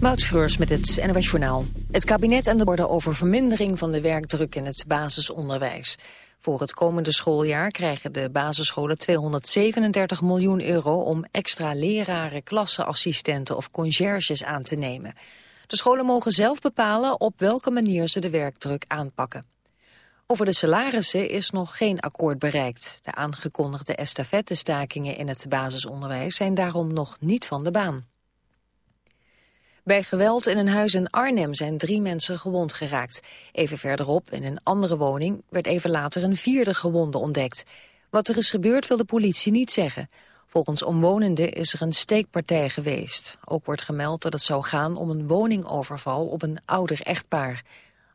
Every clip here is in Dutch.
Moutschreurs met het NWS Journaal. Het kabinet en de borden over vermindering van de werkdruk in het basisonderwijs. Voor het komende schooljaar krijgen de basisscholen 237 miljoen euro om extra leraren, klasseassistenten of conciërges aan te nemen. De scholen mogen zelf bepalen op welke manier ze de werkdruk aanpakken. Over de salarissen is nog geen akkoord bereikt. De aangekondigde estafettestakingen in het basisonderwijs zijn daarom nog niet van de baan. Bij geweld in een huis in Arnhem zijn drie mensen gewond geraakt. Even verderop, in een andere woning, werd even later een vierde gewonde ontdekt. Wat er is gebeurd wil de politie niet zeggen. Volgens omwonenden is er een steekpartij geweest. Ook wordt gemeld dat het zou gaan om een woningoverval op een ouder echtpaar.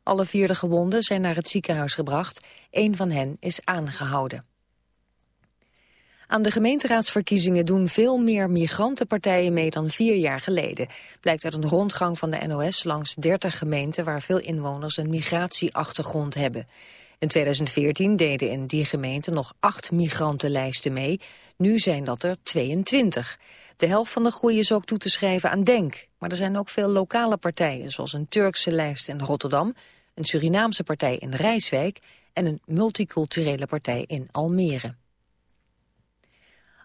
Alle vierde gewonden zijn naar het ziekenhuis gebracht. Een van hen is aangehouden. Aan de gemeenteraadsverkiezingen doen veel meer migrantenpartijen mee dan vier jaar geleden. Blijkt uit een rondgang van de NOS langs 30 gemeenten waar veel inwoners een migratieachtergrond hebben. In 2014 deden in die gemeenten nog acht migrantenlijsten mee. Nu zijn dat er 22. De helft van de groei is ook toe te schrijven aan DENK. Maar er zijn ook veel lokale partijen, zoals een Turkse lijst in Rotterdam... een Surinaamse partij in Rijswijk en een multiculturele partij in Almere.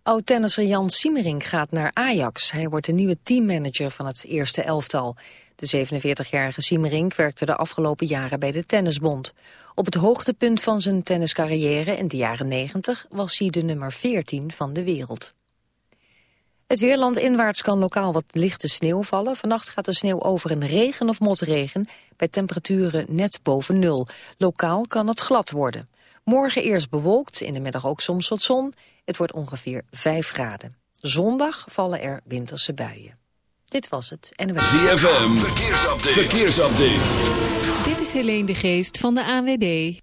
Oud-tennisser Jan Siemering gaat naar Ajax. Hij wordt de nieuwe teammanager van het eerste elftal. De 47-jarige Siemering werkte de afgelopen jaren bij de Tennisbond. Op het hoogtepunt van zijn tenniscarrière in de jaren 90 was hij de nummer 14 van de wereld. Het weerland inwaarts kan lokaal wat lichte sneeuw vallen. Vannacht gaat de sneeuw over in regen of motregen bij temperaturen net boven nul. Lokaal kan het glad worden. Morgen eerst bewolkt, in de middag ook soms wat zon. Het wordt ongeveer 5 graden. Zondag vallen er winterse buien. Dit was het. En ZFM, verkeersupdate. verkeersupdate. Dit is Helene de Geest van de ANWB.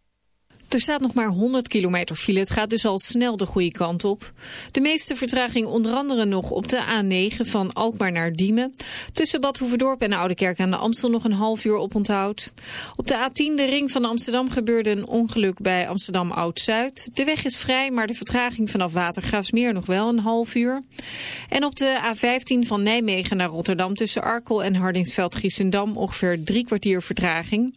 Er staat nog maar 100 kilometer file. Het gaat dus al snel de goede kant op. De meeste vertraging onder andere nog op de A9 van Alkmaar naar Diemen. Tussen Bad Hoeverdorp en Oudekerk aan de Amstel nog een half uur op onthoud. Op de A10, de ring van Amsterdam, gebeurde een ongeluk bij Amsterdam Oud-Zuid. De weg is vrij, maar de vertraging vanaf Watergraafsmeer nog wel een half uur. En op de A15 van Nijmegen naar Rotterdam tussen Arkel en Hardingsveld-Giessendam ongeveer drie kwartier vertraging.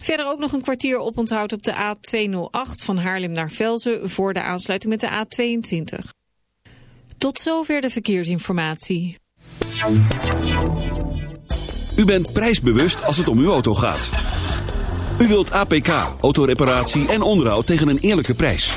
Verder ook nog een kwartier op onthoud op de A2 van Haarlem naar Velzen voor de aansluiting met de A22. Tot zover de verkeersinformatie. U bent prijsbewust als het om uw auto gaat. U wilt APK, autoreparatie en onderhoud tegen een eerlijke prijs.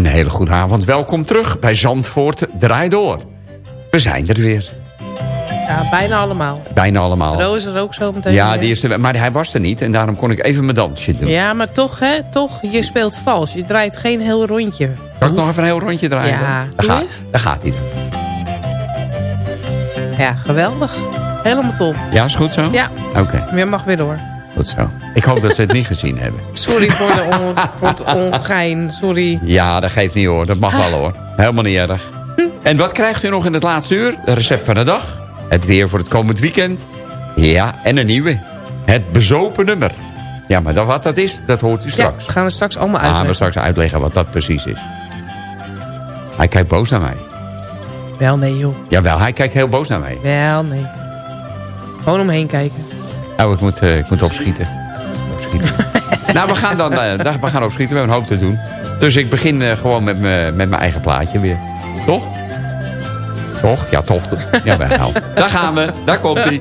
Een hele goede avond. Welkom terug bij Zandvoort Draai Door. We zijn er weer. Ja, bijna allemaal. Bijna allemaal. Ro is er ook zo meteen. Ja, die is er, maar hij was er niet en daarom kon ik even mijn dansje doen. Ja, maar toch, hè, toch, je speelt vals. Je draait geen heel rondje. Zal ik nog even een heel rondje draaien? Ja, dan? doe Daar, eens. gaat, daar gaat hij dan. Ja, geweldig. Helemaal top. Ja, is goed zo? Ja, Oké, je mag weer door. Goed zo. Ik hoop dat ze het niet gezien hebben. Sorry voor, de on, voor het ongein, sorry. Ja, dat geeft niet hoor. Dat mag wel hoor. Helemaal niet erg. En wat krijgt u nog in het laatste uur? De recept van de dag. Het weer voor het komend weekend. Ja, en een nieuwe. Het bezopen nummer. Ja, maar dat, wat dat is, dat hoort u Ja, straks. gaan we straks allemaal Gaan we uitleggen. straks uitleggen wat dat precies is. Hij kijkt boos naar mij. Wel nee, joh. Jawel, hij kijkt heel boos naar mij. Wel nee. Gewoon omheen kijken. Oh, ik moet, eh, ik moet opschieten. opschieten. nou, we gaan dan eh, we gaan opschieten. We hebben een hoop te doen. Dus ik begin eh, gewoon met, me, met mijn eigen plaatje weer. Toch? Toch? Ja, toch. Ja, wel. Daar gaan we. Daar komt hij.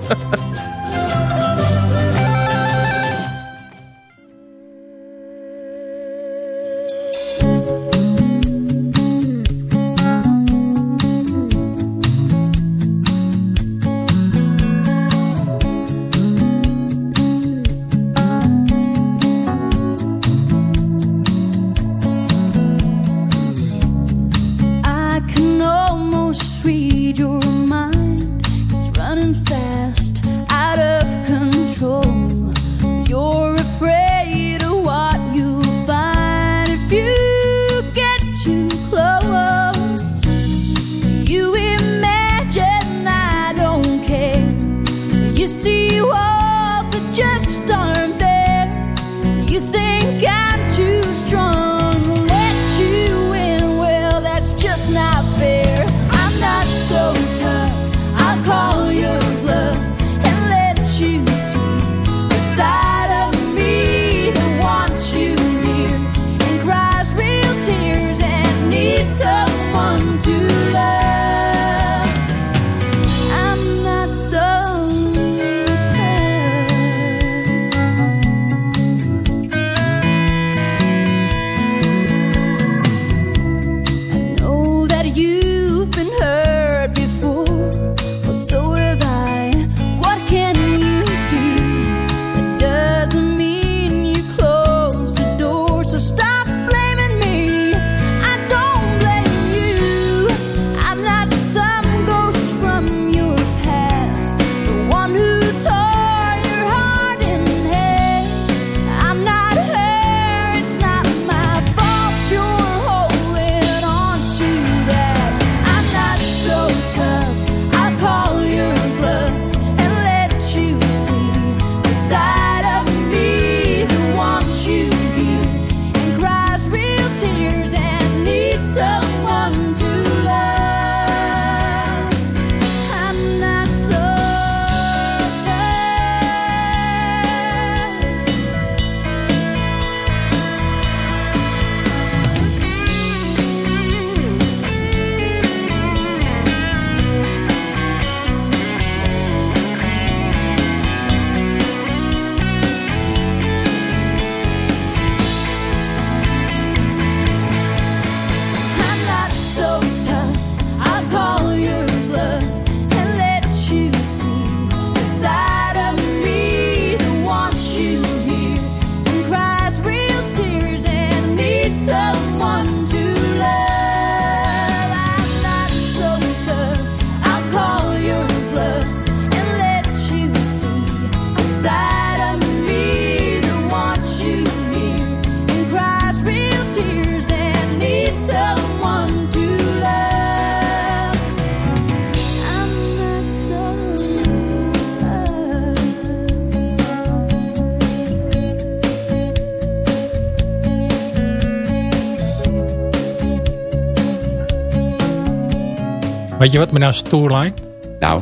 Weet je wat me nou stoer lijkt? Nou,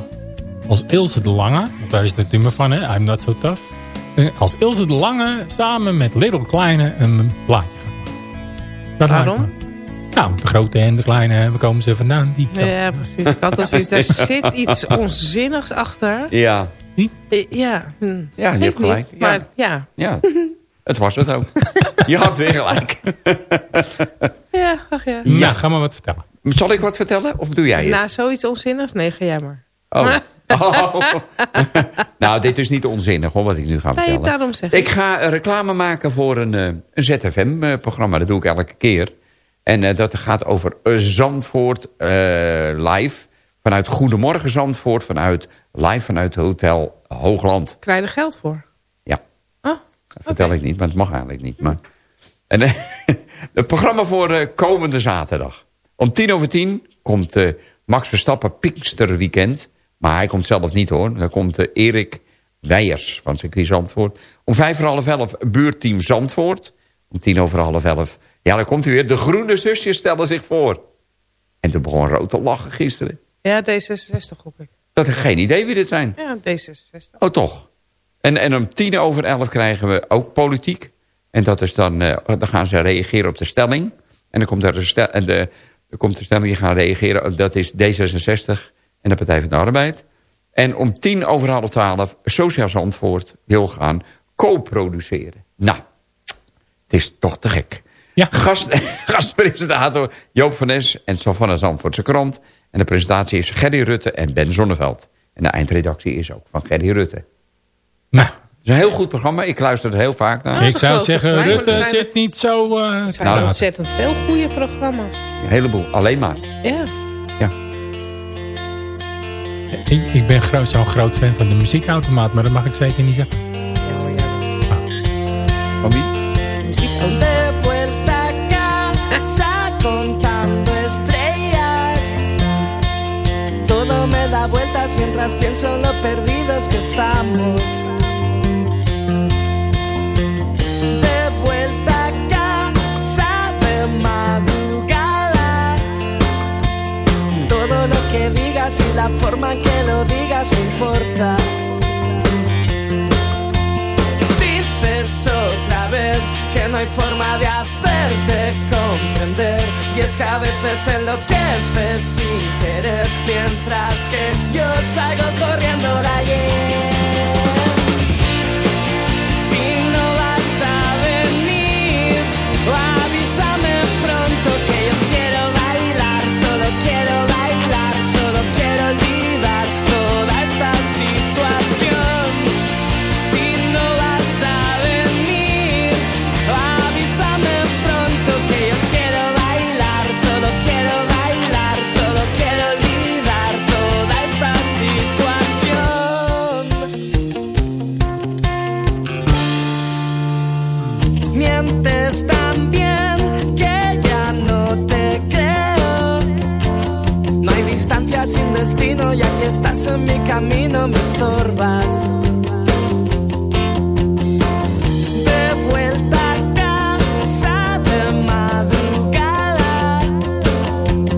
Als Ilse de Lange, want daar is het nummer van, hè? I'm Not So Tough. Eh, Als Ilse de Lange samen met Little Kleine een plaatje gaat maken. Dat Waarom? Nou, de grote en de kleine, waar komen ze vandaan? Die Ja, precies. Ik had al zoiets, daar zit iets onzinnigs achter. ja. Eh, Ja, hm. Ja, je hebt gelijk. niet, Ja. Maar ja, Ja, het was het ook. Je had weer gelijk. ja, ach ja. Ja, ga maar wat vertellen. Zal ik wat vertellen? Of doe jij het? Na zoiets onzinnigs? Nee, ga jij maar. Oh. Oh. nou, dit is niet onzinnig hoor, wat ik nu ga Nee, vertellen. daarom zeg ik ik. ga eh, reclame maken voor een, eh, een ZFM-programma. Dat doe ik elke keer. En eh, dat gaat over eh, Zandvoort eh, live. Vanuit Goedemorgen Zandvoort. Vanuit, live vanuit Hotel Hoogland. Krijg je er geld voor? Ja, Oh, dat vertel ik niet, maar het mag eigenlijk niet. Maar... En, eh, het programma voor eh, komende zaterdag. Om tien over tien komt eh, Max Verstappen Pinksterweekend. Maar hij komt zelf niet hoor. Dan komt eh, Erik Weijers van circuit Zandvoort. Om vijf voor half elf buurteam Zandvoort. Om tien over half elf. Ja, dan komt hij weer. De groene zusjes stellen zich voor. En toen begon rood te lachen gisteren. Ja, D66 hoop ik. Dat ik geen idee wie dit zijn. Ja, D66. Oh, toch. En, en om tien over elf krijgen we ook politiek. En dat is dan, eh, dan gaan ze reageren op de stelling. En dan komt er, en de, er komt de stelling die gaan reageren. Dat is D66 en de Partij van de Arbeid. En om tien over half twaalf Sociaal Zandvoort wil gaan co-produceren. Nou, het is toch te gek. Ja. Gast, gastpresentator Joop van Nes en Savannah Zandvoortse krant. En de presentatie is Gerry Rutte en Ben Zonneveld. En de eindredactie is ook van Gerry Rutte. Nou, is een heel goed programma. Ik luister er heel vaak naar. Ja. ik zou zeggen, Rutte er zijn- zit niet zo... eh, Er zijn Nou, ontzettend veel goede programma's. Een heleboel. Alleen maar. Ja. ik, ik ben zo'n groot fan van de muziekautomaat, maar dat mag ik zeker niet zeggen. ja hoor, ja. Van wie? Todo me da vueltas mientras pienso en lo perdidos que estamos. Que digas y la forma en que lo digas me importa. Dices otra vez que no hay forma de hacerte comprender Y es que a veces enloqueces sin querer Mientras que yo salgo corriendo de ayer destino y aquí estás en mi camino, me estorbas. De vuelta casa de madrugada.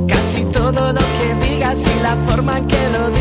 Casi todo lo que digas y la forma en que lo digas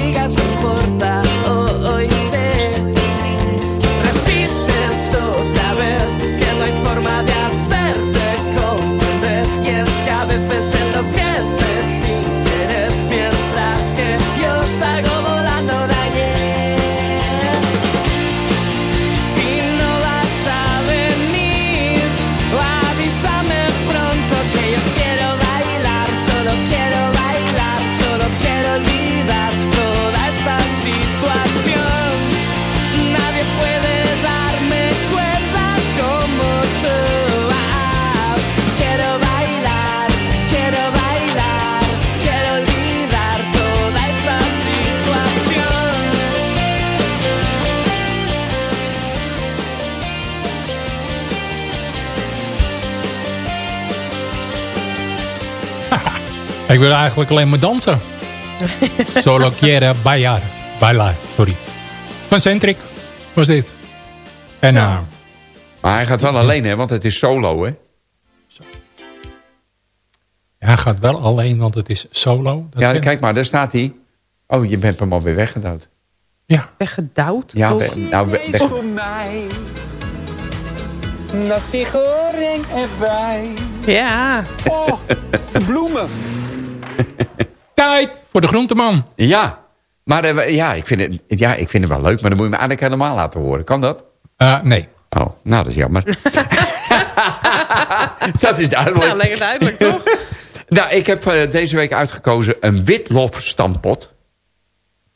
Ik wil eigenlijk alleen maar dansen. Solo quiere bailar. Bailar, sorry. Van Centric was dit. En eh, Maar hij gaat wel alleen, hè? Want het is solo, hè? hij gaat wel alleen, want het is solo. Dat Ja, kijk maar, daar staat hij. Oh, je bent hem alweer weggedouwd. ja. Weggedouwd. Ja, we- nou, we- weg- voor mij. Nasi goreng erbij. Ja. Oh, bloemen. Tijd voor de groenteman. ja. Maar eh, ja, ik vind het, ja, ik vind het wel leuk, maar dan moet je me eigenlijk helemaal laten horen. Kan dat? Eh, nee. Oh, nou, dat is jammer. dat is duidelijk. Nou, lekker duidelijk, toch? Nou, ik heb eh, deze week uitgekozen een witlof stampot.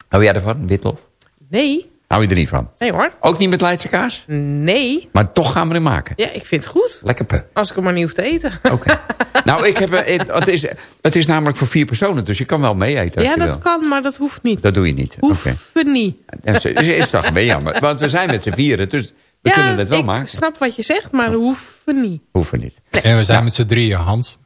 Hou jij ervan, witlof? Nee. Hou je er niet van? Nee hoor. Ook niet met Leidse kaas? Nee. Maar toch gaan we er maken. Ja, ik vind het goed. Lekker pe. Als ik hem maar niet hoef te eten. Oké. nou, ik heb, eh, het, is, het is namelijk voor vier personen, dus je kan wel mee eten als Ja, je dat wil. kan, maar dat hoeft niet. Dat doe je niet. Oké. Hoeven niet. Dat is, is toch een beetje jammer. Want we zijn met z'n vieren, dus we ja, kunnen het wel ik maken. snap wat je zegt, maar hoeven niet. Hoeven niet. En we zijn met z'n drieën, Hans.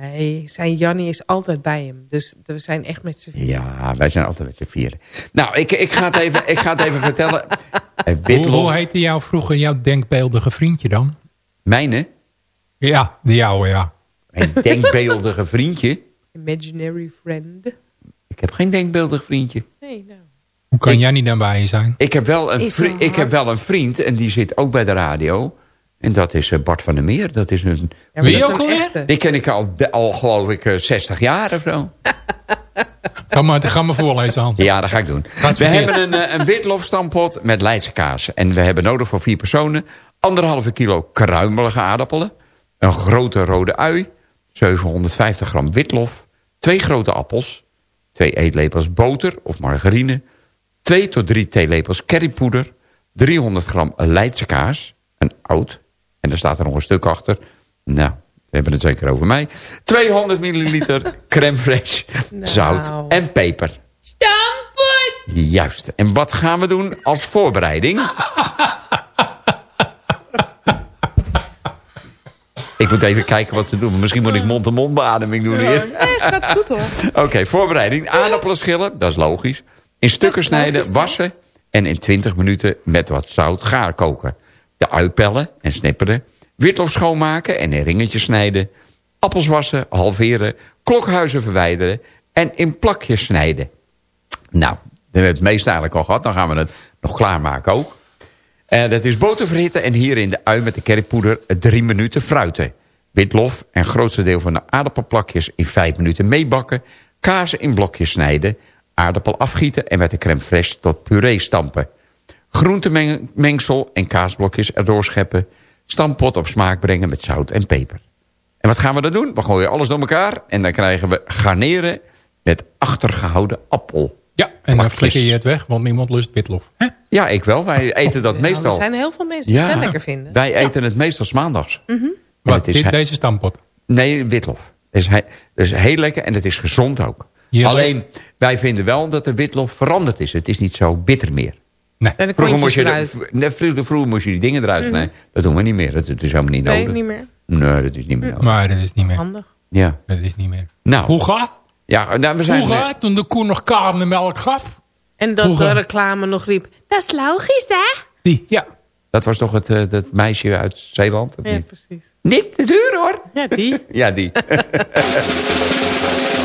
Nee, zijn Jannie is altijd bij hem. Dus we zijn echt met z'n vier. Ja, wij zijn altijd met z'n vieren. Nou, ik, ik, ga, het even, ik ga het even vertellen. Eh, Hoe, hoe heette jou vroeger jouw denkbeeldige vriendje dan? mijne, Ja, die jouwe, ja. mijn denkbeeldige vriendje. Imaginary friend. Ik heb geen denkbeeldig vriendje. Nee, nou. Hoe kan Ik- jij niet dan bij je zijn? Ik heb, wel een Is vri- zo ik heb wel een vriend en die zit ook bij de radio. En dat is eh, Bart van der Meer. Dat is een, Ja, Wie ook alweer? die ken ik al, al geloof ik eh, 60 jaar of zo. Ga maar, ga maar voorlezen, Hans. Ja, dat ga ik doen. We hebben een, eh, een witlofstampot met Leidse kaas. En we hebben nodig voor vier personen... anderhalve kilo kruimelige aardappelen... een grote rode ui... 750 gram witlof... twee grote appels... twee eetlepels boter of margarine... twee tot drie theelepels currypoeder... 300 gram Leidse kaas... een oud... en daar staat er nog een stuk achter... Nou, we hebben het zeker over mij... 200 milliliter crème fraîche... zout en peper... Juist. En wat gaan we doen als voorbereiding? ik moet even kijken wat ze doen. Misschien moet ik mond-to-mond beademing doen hier. Nee, gaat goed hoor. Oké, voorbereiding. Aardappelen schillen, dat is logisch. In stukken snijden, wassen en in 20 minuten met wat zout gaar koken. De ui pellen en snipperen. Witlof schoonmaken en in ringetjes snijden. Appels wassen, halveren, klokhuizen verwijderen en in plakjes snijden. Nou, we hebben het meeste eigenlijk al gehad. Dan gaan we het nog klaarmaken ook. Eh, dat is boter verhitten en hierin de ui met de currypoeder drie minuten fruiten. Witlof en grootste deel van de aardappelplakjes in vijf minuten meebakken. Kazen in blokjes snijden. Aardappel afgieten en met de crème fraîche tot puree stampen. Groentemengsel en kaasblokjes erdoor scheppen. Stampot op smaak brengen met zout en peper. En wat gaan we dan doen? We gooien alles door elkaar en dan krijgen we garneren met achtergehouden appel. Ja, en dan flikker je het weg, want niemand lust witlof. Hè? Ja, ik wel. Wij eten dat Nou, er meestal. zijn heel veel mensen die Ja, dat lekker vinden. wij eten het meestal 's maandags. Wat, het is dit, deze stampot. Nee, witlof. Dat is, he- dat is heel lekker en het is gezond ook. Alleen, wij vinden wel dat de witlof veranderd is. Het is niet zo bitter meer. Nee. En Vroeger moest, je de, nee, vroeger, vroeger moest je die dingen eruit snijden. Dat doen we niet meer. Dat, dat is helemaal niet Nee, nodig. niet meer. Nee, dat is niet meer nodig. Maar dat is niet meer. Handig. Ja. Dat is niet meer. Nou, Hoe gaat? ja, nou, we zijn... Hoe gaat toen de koe nog karnemelk gaf? En dat de reclame nog riep. Dat is logisch, hè? Die, ja. Dat was toch het, eh, dat meisje uit Zeeland? Ja, niet? precies. Niet te duur hoor. Ja, die. Ja, die.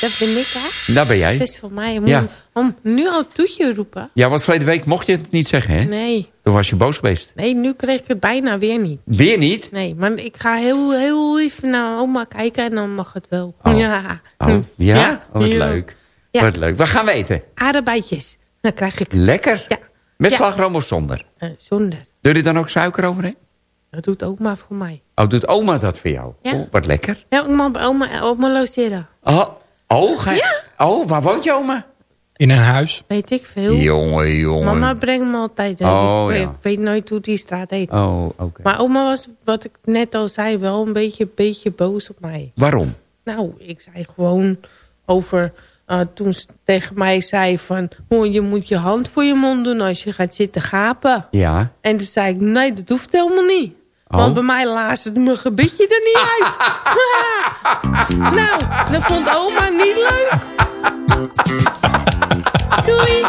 Dat ben ik, hè? Daar ben jij. Dat is voor mij. Om, Ja. om nu al toetje roepen. Ja, want verleden week mocht je het niet zeggen, hè? Nee. Toen was je boos geweest. Nee, nu kreeg ik het bijna weer niet. Weer niet? Nee, maar ik ga heel, heel lief naar oma kijken en dan mag het wel. Oh. Ja. Oh, ja? Oh, wat Ja. leuk. Wat leuk. Wat gaan we eten? Aardbeidjes. Dan krijg ik Lekker? Ja. Met slagroom of zonder? eh, zonder. Doe je dan ook suiker overheen? Dat doet oma voor mij. Oh, doet oma dat voor jou? Ja. Oh, wat lekker. Ja, ik mag bij oma, oma logeren. Oh, oh, ga je- oh, waar woont je oma? In een huis. Weet ik veel. Jongen, jongen. Mama brengt me altijd. Oh, ik ja. weet, weet nooit hoe die straat heet. Oh, oké. Maar oma was, wat ik net al zei, wel een beetje, beetje boos op mij. Waarom? Nou, ik zei gewoon over... eh, toen ze tegen mij zei van... Oh, je moet je hand voor je mond doen als je gaat zitten gapen. Ja. En toen zei ik, nee, dat hoeft helemaal niet. Oh. Want bij mij laat het mijn gebitje er niet uit. nou, dat vond oma niet leuk. Doei.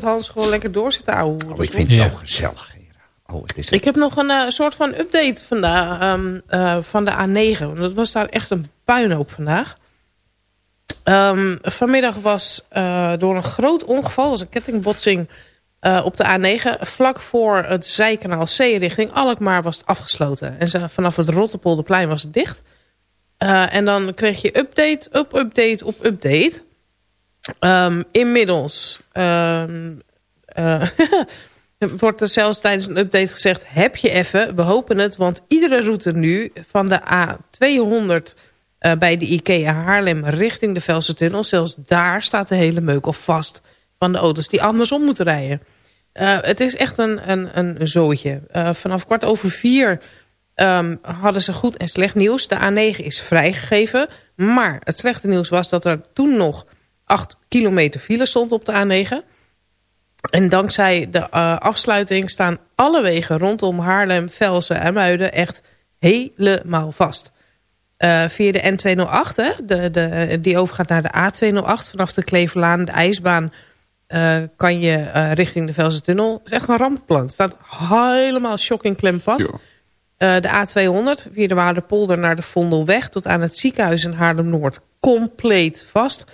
Dat Hans gewoon lekker door zit te ouwen. Oh, ik vind het Ja. zo gezellig. Oh, het is Ik heb nog een eh, soort van update vandaag, ehm, eh, van de A9. Want het was daar echt een puinhoop vandaag. Ehm, vanmiddag was eh, door een groot ongeval, was een kettingbotsing op de A9. Vlak voor het zijkanaal C richting Alkmaar was het afgesloten. En ze- vanaf het Rotterpolderplein was het dicht. En dan kreeg je update op update op update. Ehm, inmiddels ehm, eh, wordt er zelfs tijdens een update gezegd... heb je even, we hopen het, want iedere route nu... van de A200 eh, bij de IKEA Haarlem richting de Velsen-tunnel... zelfs daar staat de hele meuk al vast van de auto's die andersom moeten rijden. Eh, het is echt een, een, een zootje. Vanaf kwart over vier ehm, hadden ze goed en slecht nieuws. De A9 is vrijgegeven. Maar het slechte nieuws was dat er toen nog 8 kilometer file stond op de A9. En dankzij de eh, afsluiting staan alle wegen rondom Haarlem, Velsen en Muiden echt helemaal vast. Eh, via de N208, hè, de, de, die overgaat naar de A208 vanaf de Kleverlaan, de ijsbaan, eh, kan je richting de Velsen-tunnel. Het is echt een rampplan. Het staat helemaal shocking klem vast. De A200 via de Waardepolder naar de Vondelweg tot aan het ziekenhuis in Haarlem-Noord compleet vast.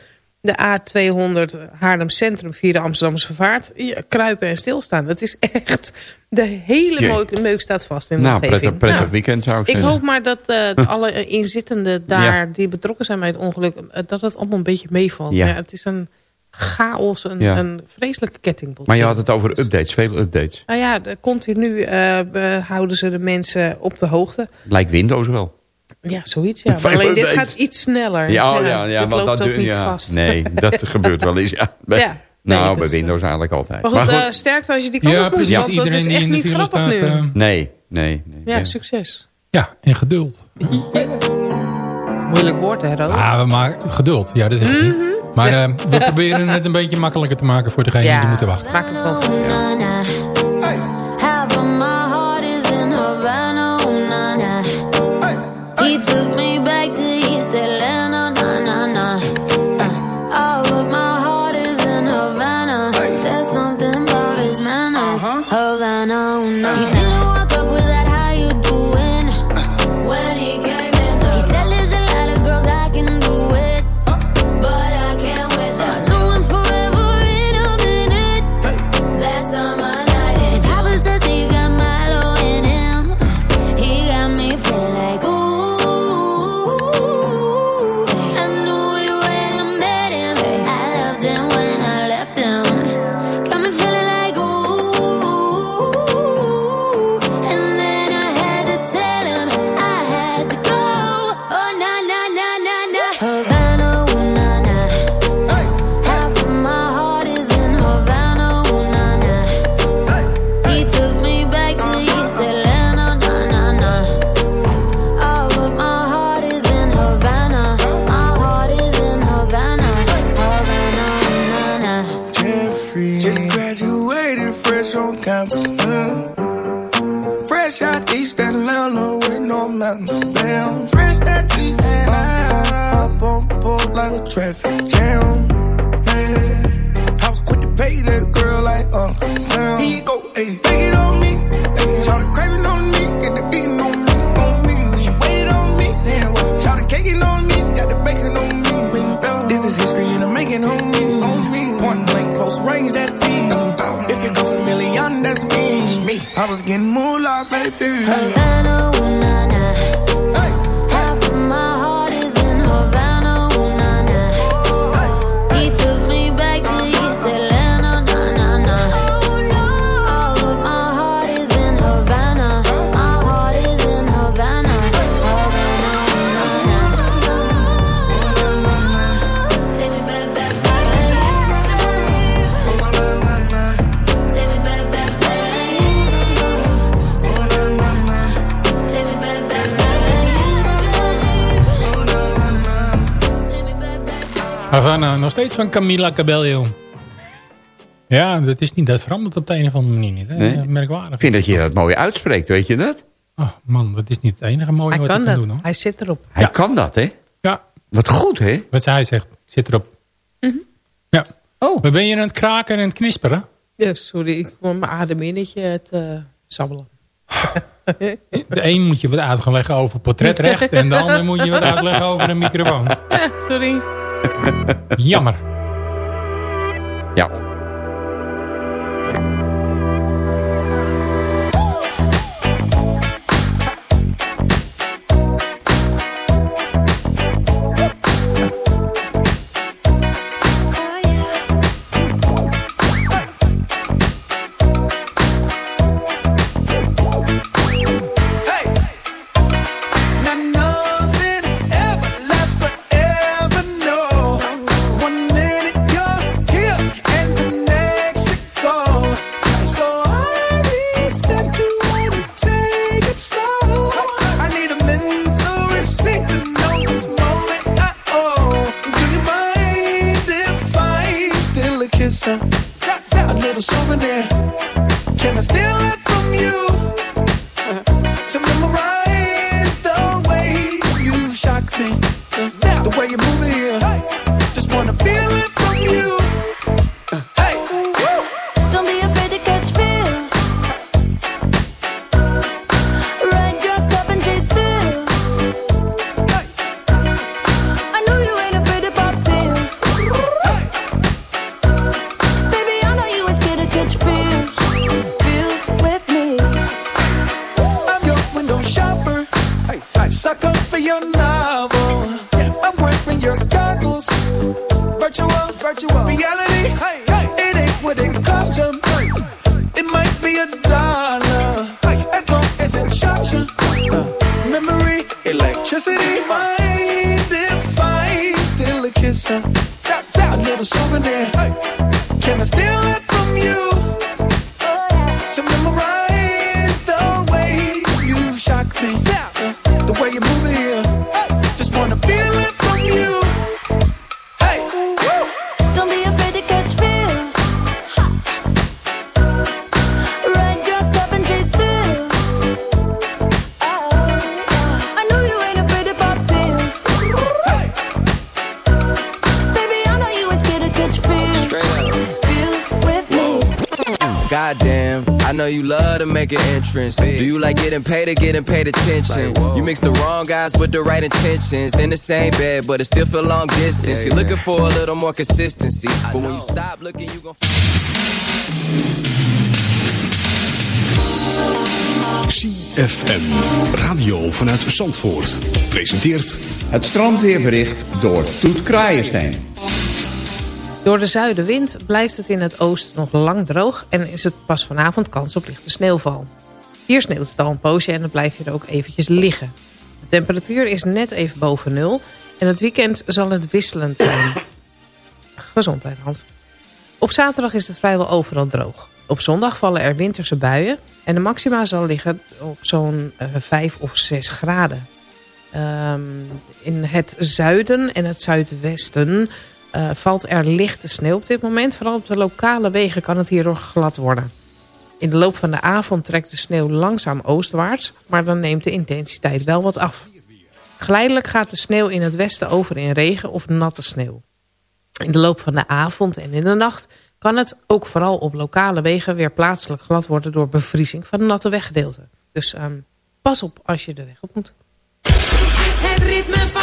De A200 Haarlem Centrum via de Amsterdamse Vaart. Kruipen en stilstaan. Het is echt... De hele Jee. meuk, staat vast in de Nou, omgeving. prettig, prettig Nou, weekend zou ik ik zeggen. hoop maar dat eh, alle inzittenden daar Ja. die betrokken zijn bij het ongeluk... eh, dat het allemaal een beetje meevalt. Ja. Ja. het is een chaos, een, een vreselijke kettingbotsing. Maar je had het over updates, veel updates. Nou ja, continu eh, houden ze de mensen op de hoogte. Lijkt Windows wel. Ja, zoiets. Ja. Maar alleen dit gaat iets sneller. Ja, oh, ja, ja, want dat doe- niet ja, vast. Nee, dat gebeurt wel eens, ja. Bij- Ja, nee, nou, bij dus, Windows eigenlijk altijd. Maar goed, eh, sterkte als je die kant Ja, op moet. precies. Want dat is echt niet grappig staat... nu. eh, nee, nee. nee ja, succes. ja, en geduld. Moeilijk woord, hè, Ro? Ah, we maken geduld. Ja, dat is het niet. Maar eh, we proberen het een beetje makkelijker te maken voor degenen die moeten wachten. maak het gewoon. He took van, eh, Camila Cabello. Ja, dat is niet, dat verandert op de een of andere manier niet. hè. Nee. Eh, Merkwaardig. Ik vind dat je dat mooi uitspreekt, weet je dat? Oh, man, dat is niet het enige mooie Hij wat kan ik kan dat. doen. Hoor. Hij zit erop. Hij kan dat, hè? Ja, Wat goed, hè? wat hij zegt. Zit erop. Ja. Oh. Maar ben je aan het kraken en het knisperen? Ja, sorry, ik kon mijn ademinnetje te sabbelen. De een moet je wat uit gaan leggen over portretrecht... en de ander moet je wat uitleggen over een microfoon. Ja, sorry. Jammer. Ja. Entrance. Do you like getting paid or getting paid attention? You mix the wrong guys with the right intentions. In the same bed, but it still feel long distance. You're looking for a little more consistency. But when you stop looking, you gon' CFM. Radio vanuit Zandvoort. Presenteert... Het strandweerbericht door Toet Kraaienstein. Door de zuidenwind blijft het in het oosten nog lang droog... en is het pas vanavond kans op lichte sneeuwval. Hier sneeuwt het al een poosje en dan blijf je er ook eventjes liggen. De temperatuur is net even boven nul... en het weekend zal het wisselend zijn. Gezondheid, Hans. Op zaterdag is het vrijwel overal droog. Op zondag vallen er winterse buien... en de maxima zal liggen op zo'n eh 5 of 6 graden. Ehm, in het zuiden en het zuidwesten eh, valt er lichte sneeuw op dit moment. Vooral op de lokale wegen kan het hierdoor glad worden. In de loop van de avond trekt de sneeuw langzaam oostwaarts... maar dan neemt de intensiteit wel wat af. Geleidelijk gaat de sneeuw in het westen over in regen of natte sneeuw. In de loop van de avond en in de nacht kan het ook vooral op lokale wegen weer plaatselijk glad worden door bevriezing van natte weggedeelte. Dus ehm, pas op als je de weg op moet. Het ritme van.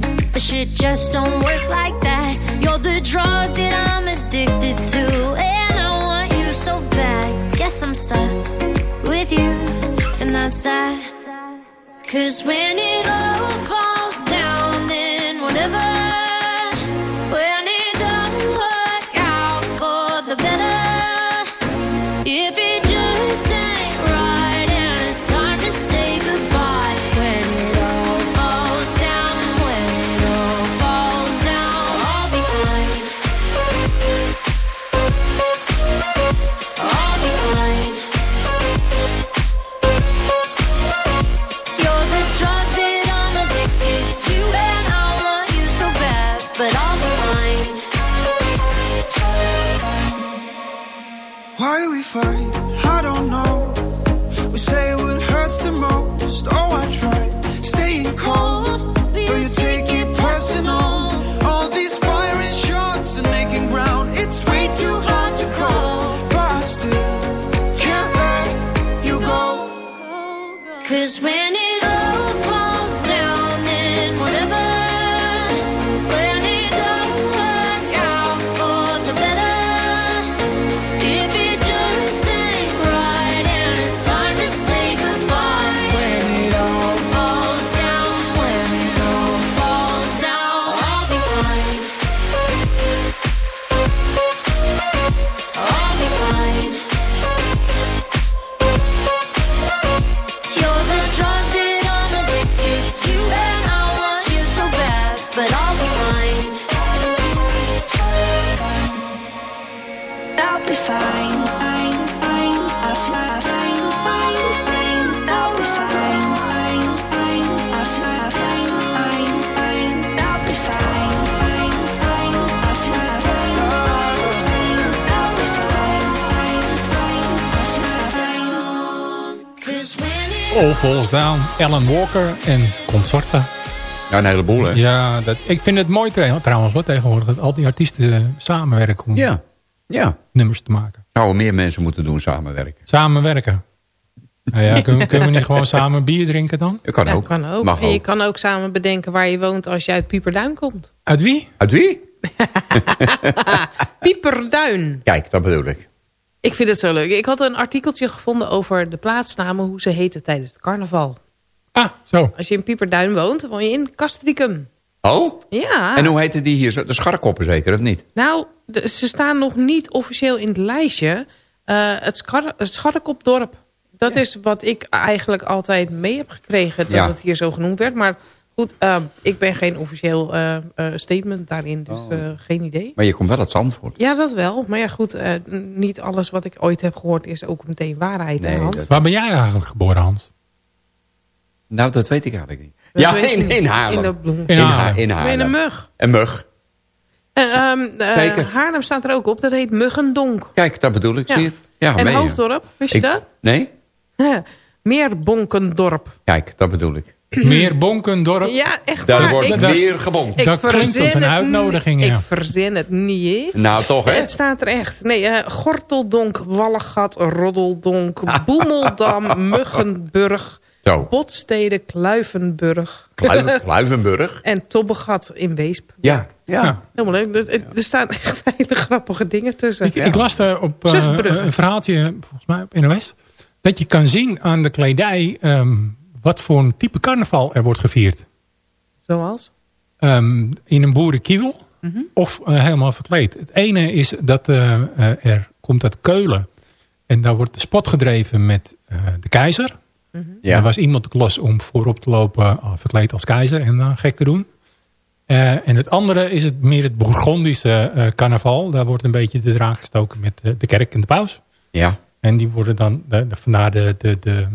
but shit just don't work like that. You're the drug that I'm addicted to, and I want you so bad. Guess I'm stuck with you, and that's that. Cause when it all falls down, then whatever. When it don't work out for the better, if fight? I don't know. Falls Down, Alan Walker en consorten. Ja, een heleboel, hè? Ja, dat, ik vind het mooi trouwens wat tegenwoordig. Dat al die artiesten eh, samenwerken om Ja. Ja. nummers te maken. Zouden meer mensen moeten doen samenwerken. Samenwerken. Nou ja, kunnen, kunnen we niet gewoon samen bier drinken dan? Dat kan Ja, ook. kan ook. Mag en je ook. kan ook samen bedenken waar je woont als je uit Pieperduin komt. Uit wie? Uit wie? Pieperduin. Kijk, dat bedoel ik. Ik vind het zo leuk. Ik had een artikeltje gevonden over de plaatsnamen, hoe ze heten tijdens het carnaval. Ah, zo. Als je in Pieperduin woont, dan woon je in Castricum. Oh? Ja. En hoe heette die hier? zo? De scharrekoppen zeker, of niet? Nou, de- ze staan nog niet officieel in het lijstje. Eh, het, Schar het Scharrekopdorp. Dat is wat ik eigenlijk altijd mee heb gekregen. Dat Ja. het hier zo genoemd werd. Maar goed, eh, ik ben geen officieel eh, eh, statement daarin. Dus Oh. eh, geen idee. Maar je komt wel uit Zandvoort. Ja, dat wel. Maar ja, goed. eh, niet alles wat ik ooit heb gehoord is ook meteen waarheid. Nee, Hans? dat- Waar ben jij eigenlijk geboren, Hans? Nou, dat weet ik eigenlijk niet. Dat ja, in, in Haarlem. In bloem. In In, Ha- Haarlem. in Haarlem. een mug? Een mug. Ehm, Zeker. Haarlem staat er ook op. Dat heet Muggendonk. Kijk, dat bedoel ik. Ja. Zie je het? Ja, en? Hoofddorp, wist je dat? Nee? Meerbonkendorp. Kijk, dat bedoel ik. Meer Bonkendorp? Ja, echt Daar waar. wordt ik, dat- weer gebonkt. Dat klinkt als een uitnodiging, ja. Ik verzin het niet. Nou, toch, hè? Het staat er echt. Nee, eh, Gorteldonk, Wallegat, Roddeldonk, Boemeldam, Muggenburg, Zo. Botstede, Kluivenburg Kluiven- Kluivenburg. en Tobbegat in Weesp. Ja, ja. Ja. Helemaal leuk. Dus, eh, er staan echt hele grappige dingen tussen. Ik, ik las er op eh, een verhaaltje, volgens mij op NOS... dat je kan zien aan de kledij ehm, wat voor een type carnaval er wordt gevierd. Zoals? Ehm, in een boerenkiel of eh, helemaal verkleed. Het ene is dat eh, eh, er komt uit Keulen. En daar wordt de spot gedreven met eh, de keizer. Ja. Er was iemand de klas om voorop te lopen verkleed als keizer en dan gek te doen. Eh, en het andere is het meer het Bourgondische eh, carnaval. Daar wordt een beetje de draak gestoken met de kerk en de paus. Ja. En die worden dan de, de- vandaar de, de, de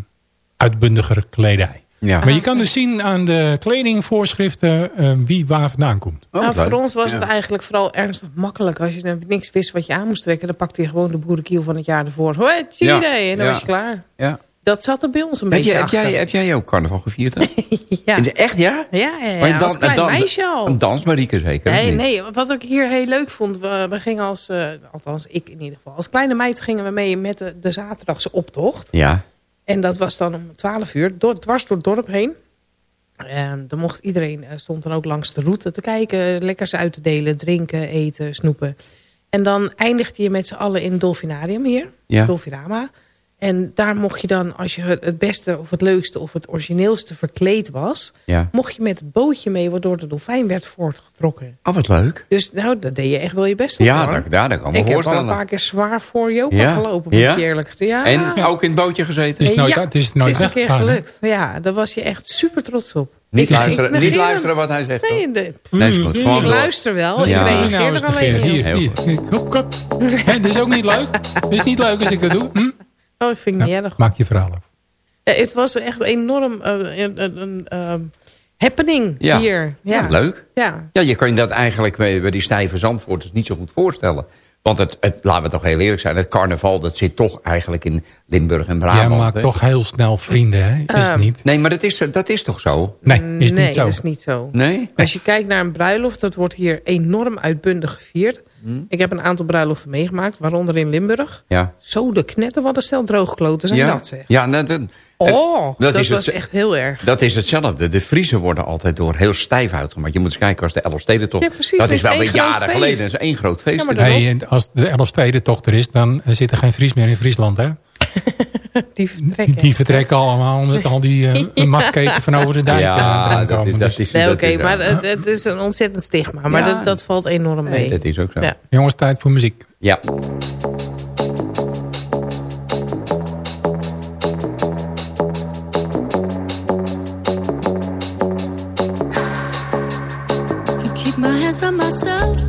uitbundigere kledij. Ja. Maar je kan dus zien aan de kledingvoorschriften eh, wie waar vandaan komt. Oh, nou, voor ons was Ja. het eigenlijk vooral ernstig makkelijk. Als je dan niks wist wat je aan moest trekken... dan pakte je gewoon de boerenkiel van het jaar ervoor. Hoi! Ja, En dan ja. was je klaar. Ja. Dat zat er bij ons een Heb, beetje jij, heb, jij, heb jij ook carnaval gevierd? Hè? ja. In de- Echt, ja? Ja, ja, ja. Maar dan- klein een meisje al. Een dansmarieke zeker? Nee, niet? nee, wat ik hier heel leuk vond... We, we gingen als, eh, althans ik in ieder geval... als kleine meid gingen we mee met de, de zaterdagse optocht. Ja. En dat was dan om 12 uur, door, dwars door het dorp heen. En dan mocht iedereen, eh, stond dan ook langs de route te kijken... lekkers uit te delen, drinken, eten, snoepen. En dan eindigde je met z'n allen in het Dolfinarium hier. Ja. Dolfinama. En daar mocht je dan, als je het het beste of het leukste of het origineelste verkleed was... Ja. mocht je met het bootje mee waardoor de dolfijn werd voortgetrokken. Oh, wat leuk. Dus nou, dat deed je echt wel je best Ja, dat kan me Ik heb al een paar keer zwaar voor Jopa Ja? gelopen, moet Ja? ik je eerlijk zeggen. Ja. En ook in het bootje gezeten? Het is nooit, Ja, het is nooit is een keer gelukt. Ja, daar was je echt super trots op. Niet, Ik- luisteren, ik niet luisteren wat hij zegt. Nee, de- Nee, is goed. Gewoon ik door. luister wel. Ja. Ik Nou, reageer er alleen negeren. niet Hier, op. hier. Hè, Dat is ook niet leuk. Dat is niet leuk als ik dat doe. Hm? Oh, ik vind het niet erg. Maak je verhaal op. Ja, het was echt enorm eh, een, een, een ehm, happening Ja. hier. Ja, Ja. leuk. Ja. Ja, je kan je dat eigenlijk bij, bij die stijve zandvoorters niet zo goed voorstellen. Want het, het, laten we toch heel eerlijk zijn, het carnaval dat zit toch eigenlijk in Limburg en Brabant. Jij maakt hè? toch heel snel vrienden, hè? Is het Ehm, niet? Nee, maar dat is, dat is toch zo? Nee, is nee, niet zo. dat is niet zo. Nee? Als je kijkt naar een bruiloft, dat wordt hier enorm uitbundig gevierd. Hm? Ik heb een aantal bruiloften meegemaakt, waaronder in Limburg. Ja. Zo de knetten, wat een stel droogkloten zijn ja, dat zeg. ja nou, dat, Oh, dat, is was het- echt heel erg. dat is hetzelfde. De Friesen worden altijd door heel stijf uitgemaakt. Je moet eens kijken als de Elfstedentocht. Ja, precies, dat is is wel weer jaren feest. geleden. Dat is één groot feest. Ja, maar Nee, als de Elfstedentocht er is, dan eh, zit er geen Fries meer in Friesland, hè? Die vertrekken. Die vertrekken allemaal omdat al die eh Ja. mafketen van over de dijk Ja, eh, dat is- dat is- Nee, dat oké, maar het, het is een ontzettend stigma. Maar Ja. dat, dat valt enorm mee. Nee, dat is ook zo. Ja. Jongens, tijd voor muziek. Ja. Keep my hands on myself.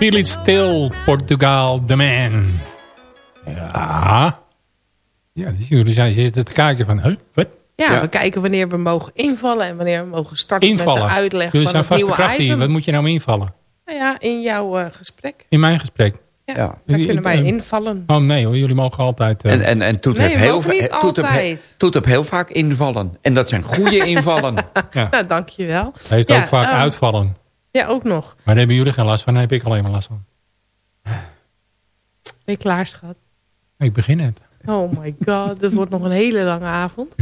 Feel it still, Portugal, the man. Ja. Ja, dus jullie zijn, zitten te kijken van, huh, wat? Ja, Ja. we kijken wanneer we mogen invallen en wanneer we mogen starten Invallen. met de uitleg Jullie van zijn het vaste nieuwe kracht hier. item. Wat moet je nou invallen? Nou ja, in jouw eh, gesprek. In mijn gesprek. Ja, Ja. daar Ik- kunnen wij ik- invallen. Oh nee hoor, jullie mogen altijd... eh, En, en, en Toet Nee, heel, mogen niet va- Toet heb heb heel vaak invallen. En dat zijn goede invallen. ja. Nou, dankjewel. heeft Ja, ook vaak ehm, uitvallen. Ja, ook nog. Maar daar hebben jullie geen last van, daar heb ik alleen maar last van. Ben je klaar, schat? Ik begin het. Oh my god, dit wordt nog een hele lange avond.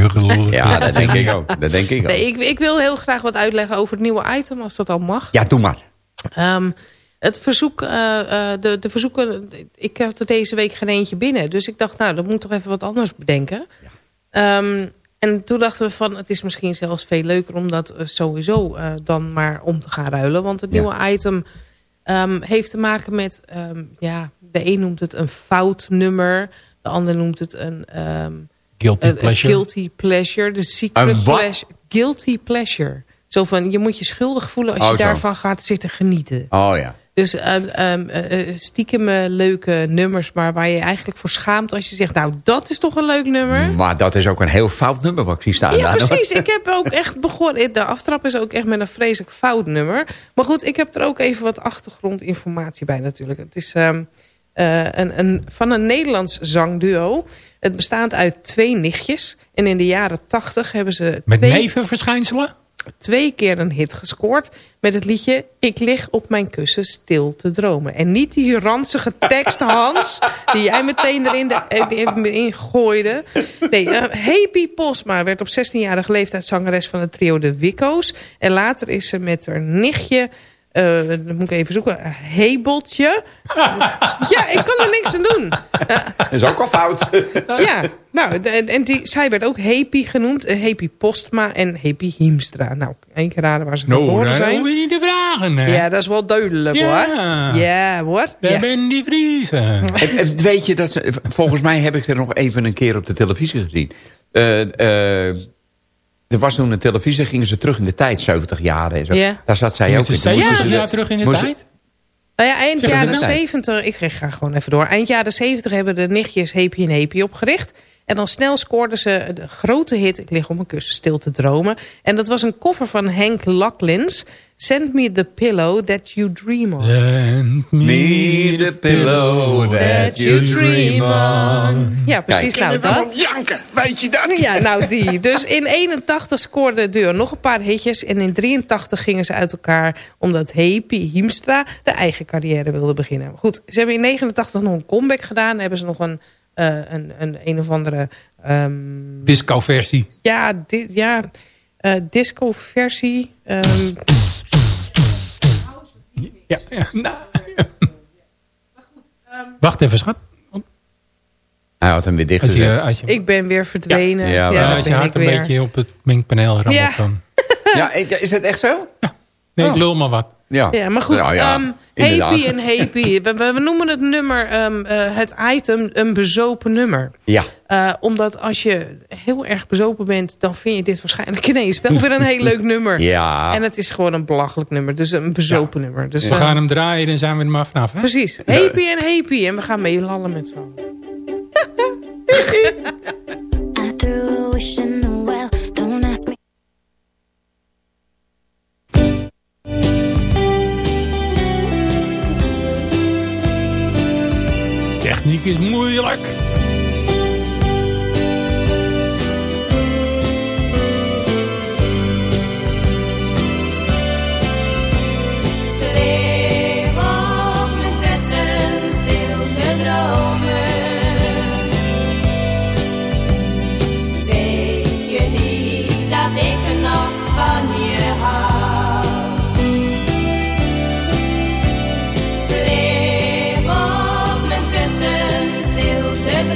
Ja, dat denk ik ook. Dat denk ik ook. Nee, ik, ik wil heel graag wat uitleggen over het nieuwe item, als dat al mag. Ja, doe maar. Ehm, het verzoek, eh, eh, de, de verzoeken, ik had er deze week geen eentje binnen. Dus ik dacht, nou, dat moet ik toch even wat anders bedenken. Ehm, en toen dachten we van, het is misschien zelfs veel leuker om dat eh, sowieso eh, dan maar om te gaan ruilen. Want het Ja. nieuwe item ehm, heeft te maken met, ehm, ja, de een noemt het een fout nummer. De ander noemt het een... ehm, Guilty pleasure. guilty pleasure. De secret pleasure. Guilty pleasure. Zo van, je moet je schuldig voelen als Oh, je zo. daarvan gaat zitten genieten. Oh ja. Dus ehm, ehm, eh, eh, stiekem eh, leuke nummers, maar waar je eigenlijk voor schaamt als je zegt, nou dat is toch een leuk nummer. Maar dat is ook een heel fout nummer wat ik zie staan. Ja, precies. Ik heb ook echt begonnen. De aftrap is ook echt met een vreselijk fout nummer. Maar goed, ik heb er ook even wat achtergrondinformatie bij natuurlijk. Het is ehm, eh, een, een, van een Nederlands zangduo. Het bestaat uit twee nichtjes. En in de jaren tachtig hebben ze Met twee, nevenverschijnselen? Twee keer een hit gescoord. Met het liedje Ik lig op mijn kussen stil te dromen. En niet die ranzige tekst, Hans. die jij meteen erin de, eh, in gooide. Nee, eh Happy Posma werd op 16-jarige leeftijd zangeres van het trio De Wicco's. En later is ze met haar nichtje... eh, dan moet ik even zoeken, hebeltje. ja, ik kan er niks aan doen. Dat is ook al fout. ja, nou, de- en die, zij werd ook Hepi genoemd. eh, Hepi Postma en Hepi Hiemstra. Nou, één keer raden waar ze Nou, geboren dat zijn. hoef je niet te vragen. hè. Ja, dat is wel duidelijk Ja. hoor. Ja hoor. Daar Ja. ben die Vriezen. En- en Weet je, dat ze, volgens mij heb ik er nog even een keer op de televisie gezien. Eh, eh, er was toen een televisie, gingen ze terug in de tijd, 70 jaar en zo. Ja. Daar zat zij ook ze in. Toen moesten 70 ze jaar terug in de tijd? Nou ja, eind jaren de tijd. 70, ik ga gewoon even door. Eind jaren 70 hebben de nichtjes Hepi en Hepi opgericht. En dan snel scoorden ze de grote hit Ik lig op mijn kussen stil te dromen. En dat was een cover van Hank Locklins. Send me the pillow that you dream on. Send me the pillow that you dream on. Ja, precies. Nou, dat. janken, weet je dat? Ja, nou die. Dus in 81 scoorde het duo nog een paar hitjes. En in 83 gingen ze uit elkaar omdat Hepi Hiemstra de eigen carrière wilde beginnen. Goed, ze hebben in 89 nog een comeback gedaan. Hebben ze nog een, een, een, een of andere... ehm, Disco-versie. ja, di ja eh, disco-versie. ehm, Ja, ja, nou, Wacht even, schat. Hij had hem weer dicht Als je, gezet. als je, ik ben weer verdwenen. Ja, Ja, als je ben hart ik een weer. beetje op het minkpaneel rammelt Ja. dan. Ja, ik- is het echt zo? Nee, Oh. ik lul maar wat. Ja, Ja, maar goed, ja, inderdaad. Happy en Happy. We, we, we noemen het nummer, ehm, eh, het item, een bezopen nummer. Ja. Eh, omdat als je heel erg bezopen bent... dan vind je dit waarschijnlijk ineens wel weer een heel leuk nummer. Ja. En het is gewoon een belachelijk nummer. Dus een bezopen nummer. Dus, We eh, gaan hem draaien en zijn we er maar vanaf. Hè? Precies. Happy en Happy. En we gaan mee lallen met z'n allen. Is moeilijk.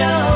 Stil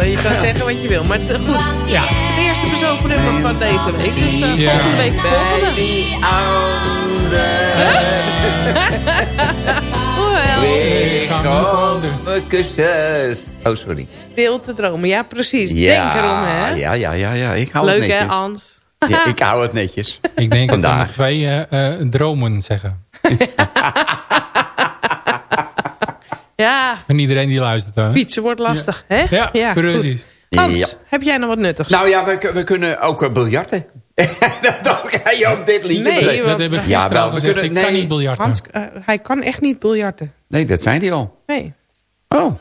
je kan zeggen wat je wil. Maar goed. Ja. Het eerste bezopen nummer van deze week. Dus eh, Ja. volgende week de volgende. Hoewel. we gewoon doen. Mijn kussen. Oh, sorry. Stil te dromen. Ja, precies. Ja, Denk erom, hè. Ja, ja, ja, ja. Ik hou Leuk, het hè, netjes. Ans? Ja, ik hou het netjes. Ik denk dat we Vandaag. nog twee eh, eh, dromen zeggen. Ja, Van iedereen die luistert. Hè? fietsen wordt lastig, hè? Ja, precies. goed. Hans, Ja. heb jij nog wat nuttigs? Nou ja, we, we kunnen ook uh, biljarten. Dan ga je op dit liedje. Nee, Dat hebben we Ja, wel, we gezegd. kunnen- ik kan nee. niet biljarten. Hans, eh, hij kan echt niet biljarten. Nee, dat zijn die al. Nee. Oh.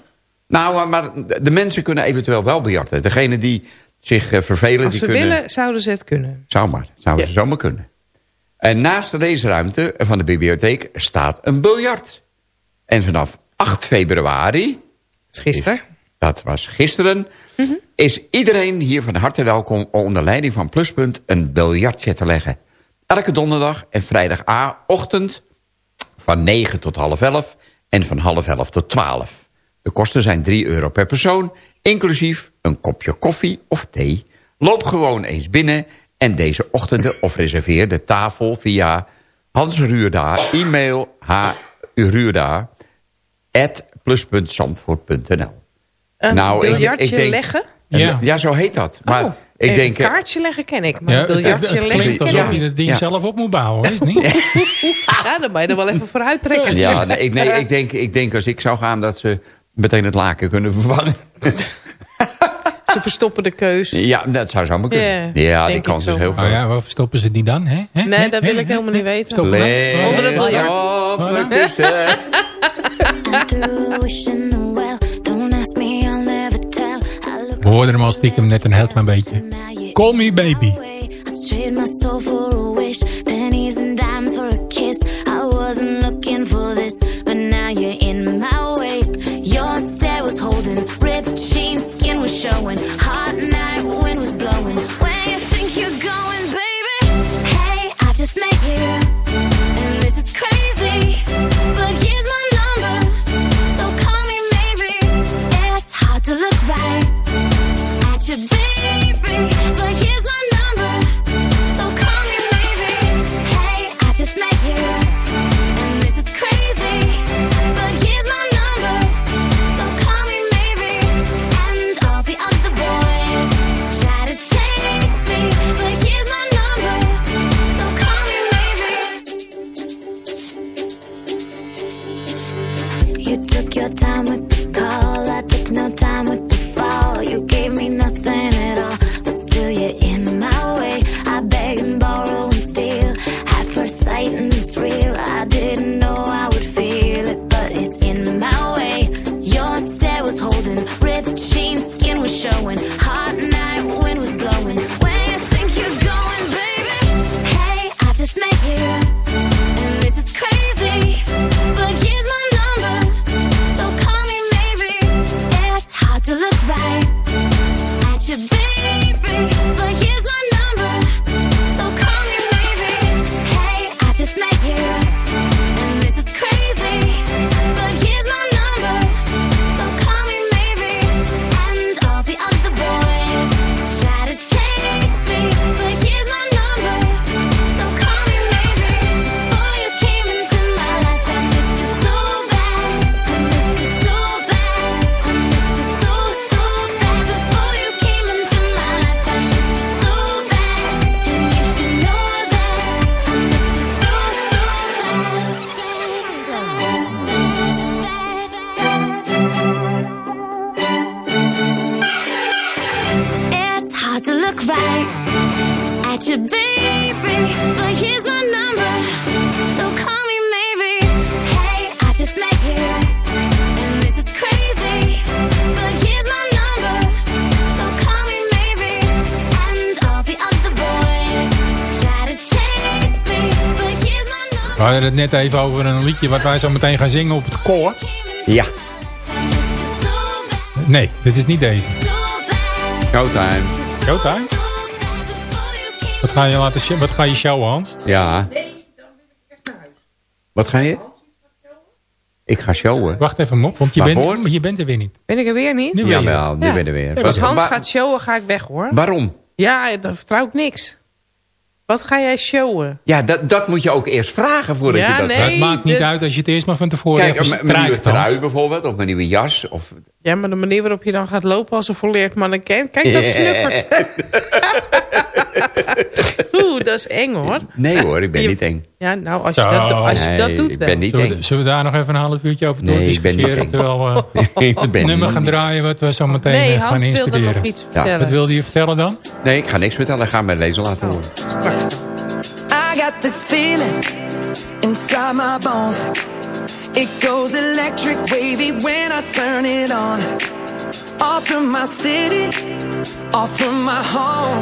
Nou, uh, maar de mensen kunnen eventueel wel biljarten. Degene die zich uh, vervelen, Als die ze kunnen... willen, zouden ze het kunnen. Zou maar. Zouden Ja. ze zomaar kunnen. En naast de leesruimte van de bibliotheek staat een biljart. En vanaf 8 februari... Dat is gisteren. Dat was gisteren. Is iedereen hier van harte welkom onder leiding van Pluspunt een biljartje te leggen. Elke donderdag en vrijdagochtend van 9 tot half 11 en van half 11 tot 12. De kosten zijn 3 euro per persoon inclusief een kopje koffie of thee. Loop gewoon eens binnen en deze ochtenden of reserveer de tafel via Hans Ruurda, e-mail plus.zandvoort.nl. Een Nou, ik- biljartje ik denk- leggen? Ja. ja, zo heet dat. Maar Oh, ik een denk... eh, kaartje leggen ken ik, maar Ja, een het, het, biljartje het leggen ken alsof ik je niet. het ding Ja. zelf op moet bouwen, is het niet? Ja, dan moet je er wel even voor uittrekken. Ja, nee, ik, nee, ik, denk, ik denk als ik zou gaan dat ze meteen het laken kunnen vervangen. Ze verstoppen de keus. Ja, dat zou zo maar kunnen. Ja, Ja, die kans is heel Nou groot. ja, waar verstoppen ze die dan? Hè? Hè? Nee, Hè? dat Hè? wil ik helemaal niet weten. Onder de biljart. We hoorden hem stiekem net een heel klein beetje. Call me baby. at you, baby, but you. Hadden het net even over een liedje wat wij zo meteen gaan zingen op het koor. Ja, Nee, dit is niet deze. showtime. Showtime? Wat ga je, laten, wat ga je showen, Hans? Ja. Wat ga je? Ik ga showen. Wacht even, Mop, want je Waarvoor? bent, je bent er weer niet. Ben ik er weer niet? Nu ben je Jawel, nu Ja. ben je er weer. Nee, als Hans gaat showen, ga ik weg hoor. Waarom? Ja, dan vertrouw ik niks. Wat ga jij showen? Ja, dat, dat moet je ook eerst vragen voordat Ja, je dat nee. het maakt niet de- uit als je het eerst maar van tevoren Kijk, even m- mijn nieuwe trui bijvoorbeeld, of mijn nieuwe jas. Of... Ja, maar de manier waarop je dan gaat lopen als een volleerd mannequin. Kijk, dat snuffert. Oeh, dat is eng hoor. Nee hoor, ik ben Je- niet eng. Ja, nou, als je, dat, als je Nee, dat doet ik wel. ben niet Zullen we, eng. zullen we daar nog even een half uurtje over Nee, ik ben niet doordiscussiëren? eng. Terwijl we Ik het nummer gaan draaien wat we zo meteen Nee, eh, gaan Hans wilde instuderen. nog iets Ja. vertellen. Wat wilde je vertellen dan? Nee, ik ga niks vertellen. Ga mijn lezer laten horen. Straks. I got this feeling inside my bones. It goes electric wavy when I turn it on. Off from my city, off from my home.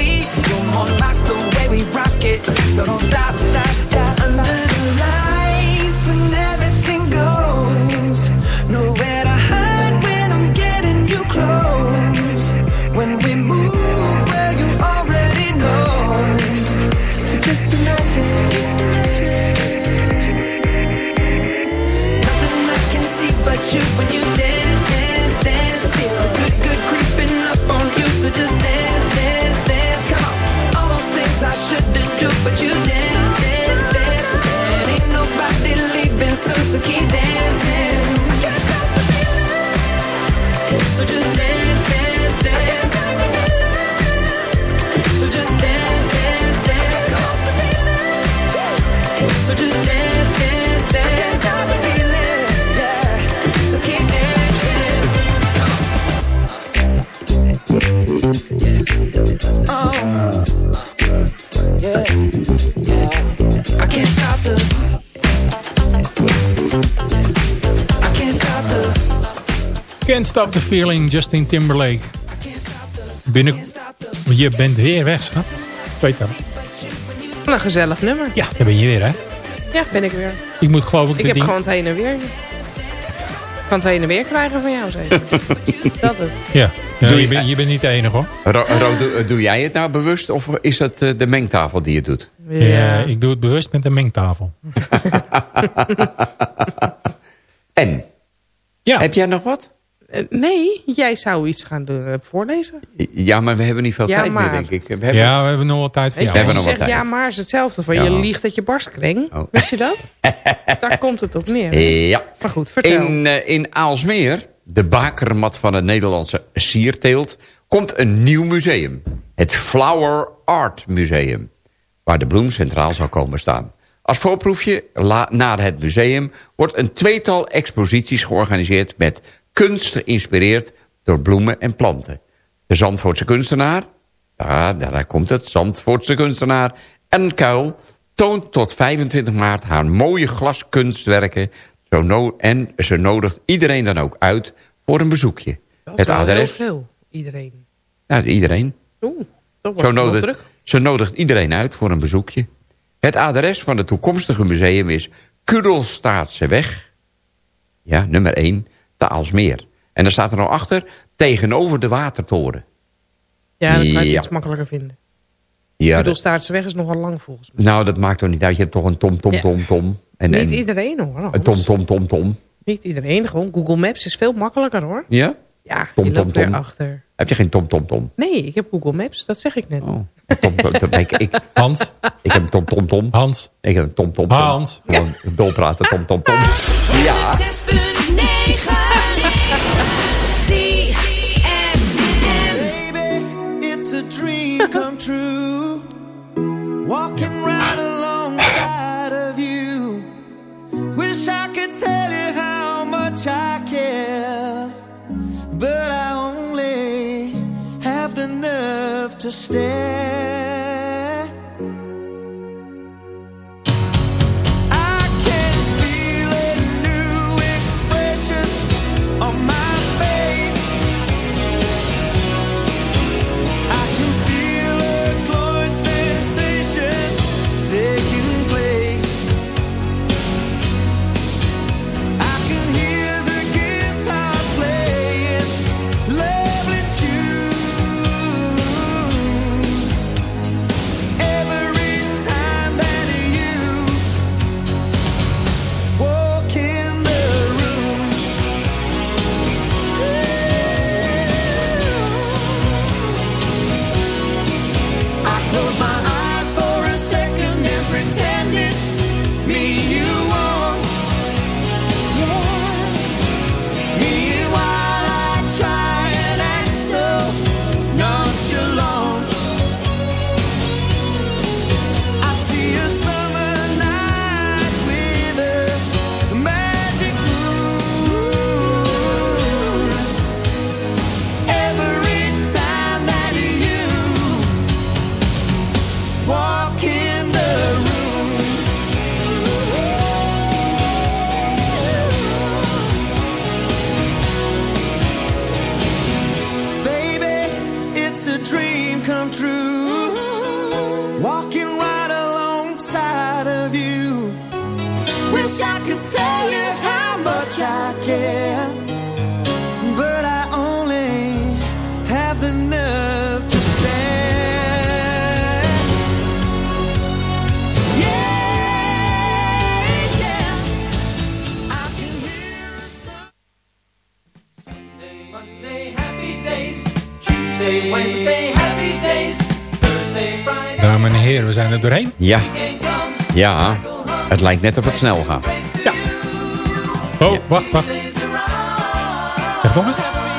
So don't stop, stop, Can't Stop the Feeling, Justin Timberlake. Binnen... Je bent weer weg, schat. Ik weet dat. Een gezellig nummer. Ja, daar ben je weer, hè? Ja, ben ik weer. Ik moet geloof ik... Ik de heb ding- gewoon het heen en weer. Ik kan het heen en weer krijgen van jou, zeker. dat het. Ja, ja Doe je, je- bent, je bent niet de enige, hoor. Ro, Ro, doe, doe jij het nou bewust of is het eh, de mengtafel die het doet? Ja. ik doe het bewust met een mengtafel. En? Ja. Heb jij nog wat? Eh, Nee, jij zou iets gaan doen, eh, voorlezen. Ja, maar we hebben niet veel Ja, tijd maar. meer, denk ik. We hebben- Ja, we hebben nog wat tijd voor jou. je, hebben nog zegt tijd. ja, maar is hetzelfde van Ja. je liegt dat je barstkring. Oh. Wist je dat? Daar komt het op neer. Ja. Maar goed, vertel. In, eh, in Aalsmeer, de bakermat van het Nederlandse sierteelt... komt een nieuw museum. Het Flower Art Museum. Waar de bloem centraal zal komen staan. Als voorproefje naar het museum... wordt een tweetal exposities georganiseerd... met kunst geïnspireerd door bloemen en planten. De Zandvoortse kunstenaar... Ja, daar komt het. Zandvoortse kunstenaar en Kuil toont tot 25 maart haar mooie glaskunstwerken. Zo no en ze nodigt iedereen dan ook uit voor een bezoekje. Dat Het adres... Heel veel, iedereen. Ja, iedereen. Oeh, dat wordt Zo nodigt, druk. ze nodigt iedereen uit voor een bezoekje. Het adres van het toekomstige museum is Kudelstaatseweg. Ja, nummer 1, de Aalsmeer. En daar staat er nog achter, tegenover de Watertoren. Ja, dan kan je Ja. iets makkelijker vinden. Ja, dat- Bedoelstaartse weg is nogal lang volgens mij. nou, dat maakt toch niet uit. Je hebt toch een tom, tom, Ja. tom, tom. En, Niet en, iedereen hoor. Een tom, tom, tom, tom. Niet iedereen, gewoon Google Maps is veel makkelijker hoor. Ja? Ja, Tom, je tom, tom. achter. Heb je geen tom, tom, tom? Nee, ik heb Google Maps, dat zeg ik net. Oh. Tom, tom, tom. Ik, ik, Hans, ik heb een tom, tom, tom. Hans, Ik heb een tom, tom, tom. Hans. Gewoon dolpraten, tom, tom, tom. Ja. to stay. Dames en heren, we zijn er doorheen. Ja. Ja. Het lijkt net of het snel gaat. Oh, wacht, wacht. Zeg nog eens.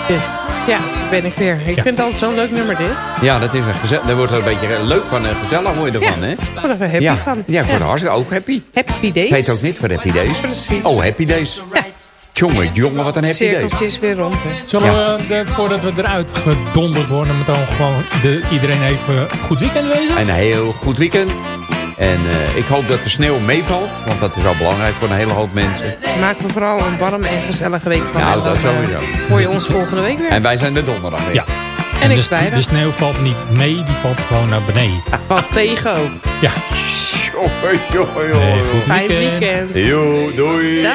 Dit. Ja, ben ik weer. Ik vind het altijd zo'n leuk nummer dit. Ja, dat is een gezellig. Daar wordt er een beetje leuk van en gezellig word je ervan, hè? Ik word er wel happy ja. van. Ja, ik word er hartstikke ook happy. Happy days. Het heet ook niet voor Happy Days. Precies. Oh, Happy Days. Jongen, jongen, wat een Happy. Cirkeltje is weer rond. Hè. Zullen we, de, voordat we eruit gedonderd worden, met dan gewoon de, iedereen even goed weekend wezen? Een heel goed weekend. En eh, ik hoop dat de sneeuw meevalt. Want dat is wel belangrijk voor een hele hoop mensen. Maak er vooral een warm en gezellige week van. Nou, dat eh, sowieso. Hoor je ons volgende week weer. En wij zijn de donderdag weer. Ja. En ik de, vrijdag. de sneeuw valt niet mee, die valt gewoon naar beneden. Wat tegen ook. Ja. Jongen, jongen, jongen. Fijn weekend. weekend. Jo, doei. Dag.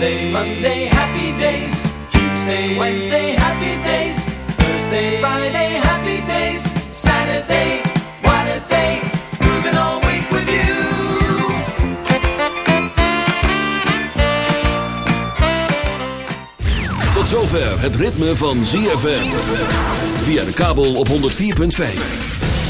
Sunday, Monday, happy days. Tuesday, Wednesday, happy days. Thursday, Friday, happy days. Saturday, what a day. Moving all week with you. Tot zover het ritme van ZFM. Via de kabel op 104.5.